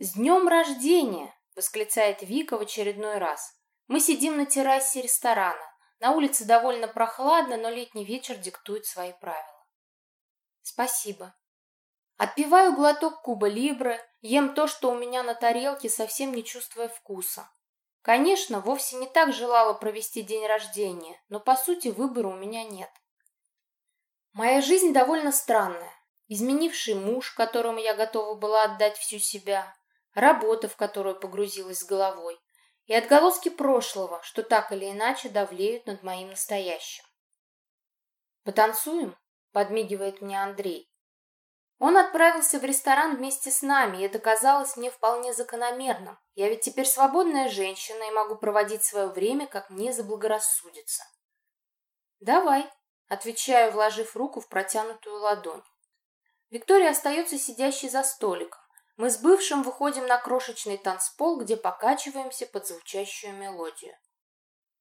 «С днем рождения!» — восклицает Вика в очередной раз. Мы сидим на террасе ресторана. На улице довольно прохладно, но летний вечер диктует свои правила. Спасибо. Отпиваю глоток куба либры, ем то, что у меня на тарелке, совсем не чувствуя вкуса. Конечно, вовсе не так желала провести день рождения, но по сути выбора у меня нет. Моя жизнь довольно странная. Изменивший муж, которому я готова была отдать всю себя, работа, в которую погрузилась с головой, и отголоски прошлого, что так или иначе давлеют над моим настоящим. «Потанцуем?» — подмигивает мне Андрей. Он отправился в ресторан вместе с нами, и это казалось мне вполне закономерным. Я ведь теперь свободная женщина и могу проводить свое время, как мне заблагорассудится. «Давай», — отвечаю, вложив руку в протянутую ладонь. Виктория остается сидящей за столиком. Мы с бывшим выходим на крошечный танцпол, где покачиваемся под звучащую мелодию.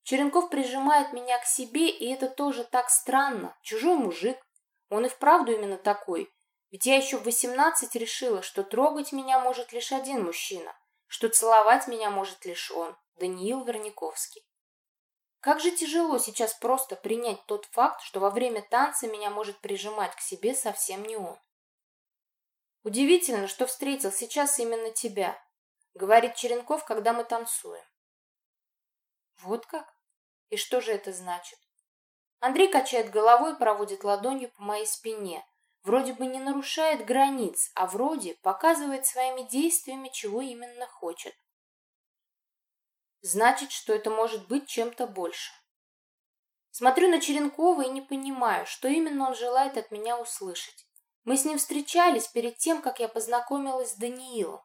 Черенков прижимает меня к себе, и это тоже так странно. Чужой мужик. Он и вправду именно такой. Ведь я еще в восемнадцать решила, что трогать меня может лишь один мужчина, что целовать меня может лишь он, Даниил Верниковский. Как же тяжело сейчас просто принять тот факт, что во время танца меня может прижимать к себе совсем не он. Удивительно, что встретил сейчас именно тебя, говорит Черенков, когда мы танцуем. Вот как? И что же это значит? Андрей качает головой и проводит ладонью по моей спине. Вроде бы не нарушает границ, а вроде показывает своими действиями, чего именно хочет. Значит, что это может быть чем-то больше. Смотрю на Черенкова и не понимаю, что именно он желает от меня услышать. Мы с ним встречались перед тем, как я познакомилась с Даниилом.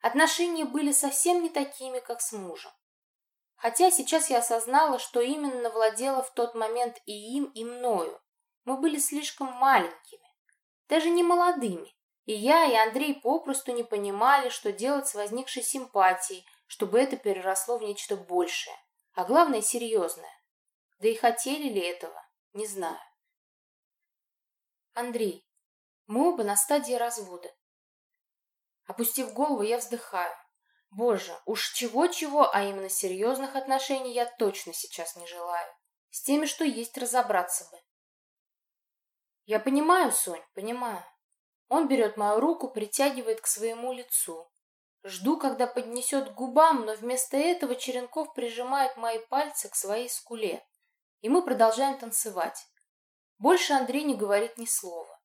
Отношения были совсем не такими, как с мужем. Хотя сейчас я осознала, что именно владела в тот момент и им, и мною. Мы были слишком маленькими, даже не молодыми. И я, и Андрей попросту не понимали, что делать с возникшей симпатией, чтобы это переросло в нечто большее, а главное серьезное. Да и хотели ли этого, не знаю. Андрей, мы оба на стадии развода. Опустив голову, я вздыхаю. Боже, уж чего-чего, а именно серьезных отношений я точно сейчас не желаю. С теми, что есть, разобраться бы. Я понимаю, Сонь, понимаю. Он берет мою руку, притягивает к своему лицу. Жду, когда поднесет к губам, но вместо этого Черенков прижимает мои пальцы к своей скуле. И мы продолжаем танцевать. Больше Андрей не говорит ни слова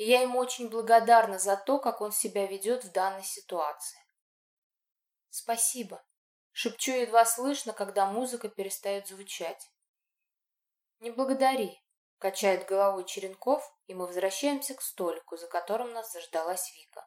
и я ему очень благодарна за то, как он себя ведет в данной ситуации. «Спасибо», — шепчу едва слышно, когда музыка перестает звучать. «Не благодари», — качает головой Черенков, и мы возвращаемся к столику, за которым нас заждалась Вика.